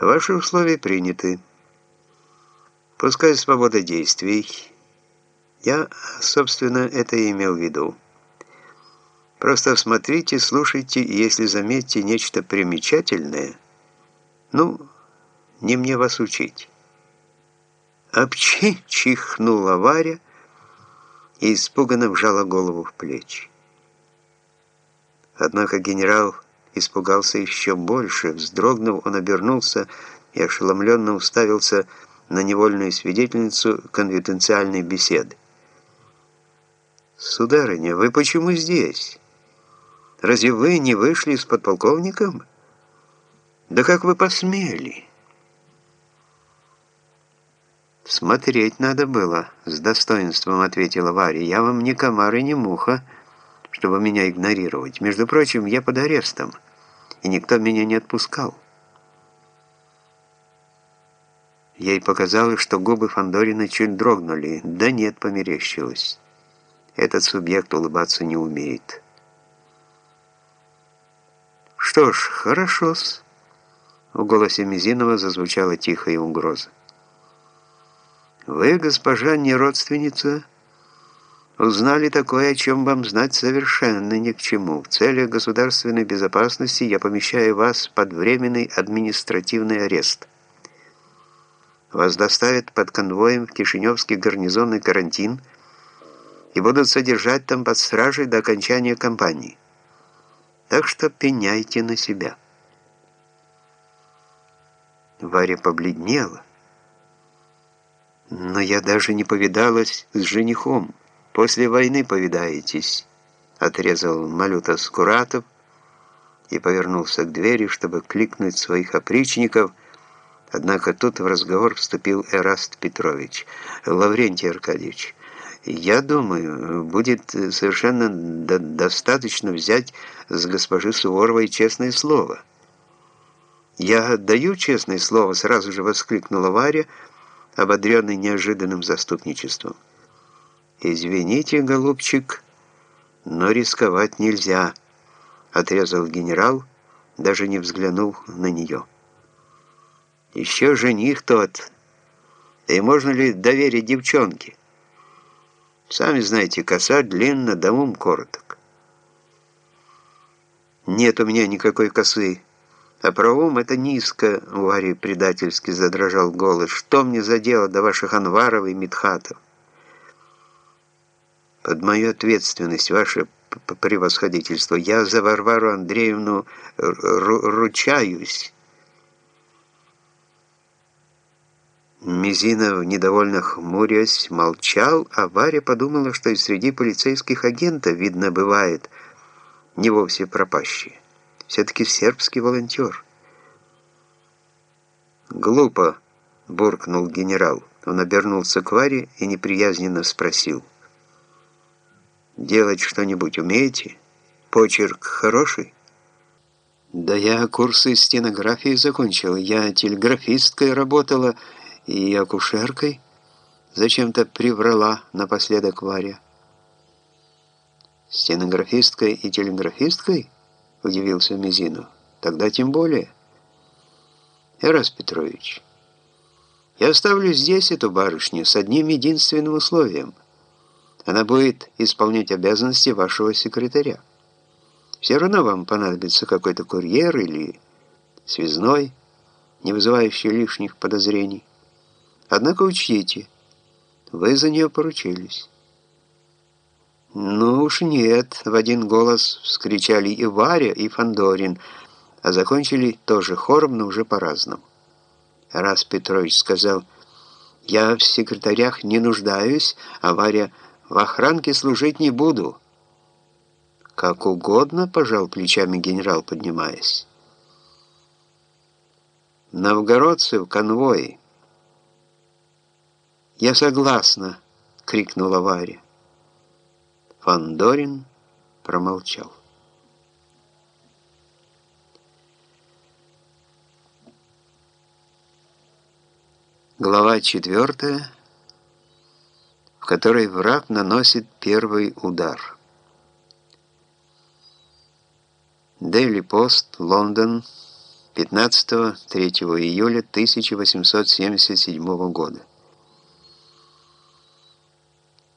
Ваши условия приняты. Пускай свобода действий. Я, собственно, это и имел в виду. Просто смотрите, слушайте, и если заметите нечто примечательное, ну, не мне вас учить. Обчи чихнула Варя и испуганно вжала голову в плечи. Однако генерал испугался еще больше. Вздрогнув, он обернулся и ошеломленно уставился на невольную свидетельницу конфиденциальной беседы. «Сударыня, вы почему здесь? Разве вы не вышли с подполковником? Да как вы посмели?» «Смотреть надо было», — с достоинством ответила Варя. «Я вам не комар и не муха, чтобы меня игнорировать. Между прочим, я под арестом, и никто меня не отпускал». Ей показалось, что губы Фандорина чуть дрогнули. Да нет, померещилось. Этот субъект улыбаться не умеет. «Что ж, хорошо-с». В голосе Мизинова зазвучала тихая угроза. Вы, госпожа, не родственница, узнали такое, о чем вам знать совершенно ни к чему. В целях государственной безопасности я помещаю вас под временный административный арест. Вас доставят под конвоем в Кишиневский гарнизонный карантин и будут содержать там под стражей до окончания кампании. Так что пеняйте на себя. Варя побледнела. Но я даже не повидалась с женихом. После войны повидаетесь, отрезал Малюта Скуратов и повернулся к двери, чтобы кликнуть своих опричников, Однако тут в разговор вступил Эраст Петрович. «Лаврентий Аркадьевич, я думаю, будет совершенно до достаточно взять с госпожи Суворовой честное слово». «Я даю честное слово», — сразу же воскликнула Варя, — ободренный неожиданным заступничеством. «Извините, голубчик, но рисковать нельзя», — отрезал генерал, даже не взглянув на нее. «Еще жених тот. И можно ли доверить девчонке? Сами знаете, коса длинна, да ум короток». «Нет у меня никакой косы», а про ум это низко, у Вари предательски задрожал голос. Что мне за дело до ваших Анваров и Митхатов? Под мою ответственность, ваше превосходительство, я за Варвару Андреевну ручаюсь. Мизинов, недовольно хмурясь, молчал, а Варя подумала, что и среди полицейских агентов, видно, бывает, не вовсе пропащие все-таки сербский волонтер. «Глупо», — буркнул генерал. Он обернулся к Варе и неприязненно спросил. «Делать что-нибудь умеете? Почерк хороший?» «Да я курсы стенографии закончил. Я телеграфисткой работала и акушеркой». Зачем-то приврала напоследок Варя. «Стенографисткой и телеграфисткой?» — удивился Мизинов. «Тогда тем более». «Эрас Петрович, я оставлю здесь эту барышню с одним единственным условием. Она будет исполнять обязанности вашего секретаря. Все равно вам понадобится какой-то курьер или связной, не вызывающий лишних подозрений. Однако учтите, вы за нее поручились». «Ну уж нет!» — в один голос вскричали и Варя, и Фандорин, а закончили тоже хором, но уже по-разному. Раз Петрович сказал, «Я в секретарях не нуждаюсь, а Варя в охранке служить не буду». «Как угодно», — пожал плечами генерал, поднимаясь. «Новгородцы в конвое». «Я согласна», — крикнула Варя. Фандорин промолчал. Глава четвертая, которой враг наносит первый удар. Дейли Пост, Лондон, 15-3 июля 1877 года.